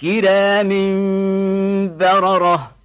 كِرَامٍ بَرَرَةٍ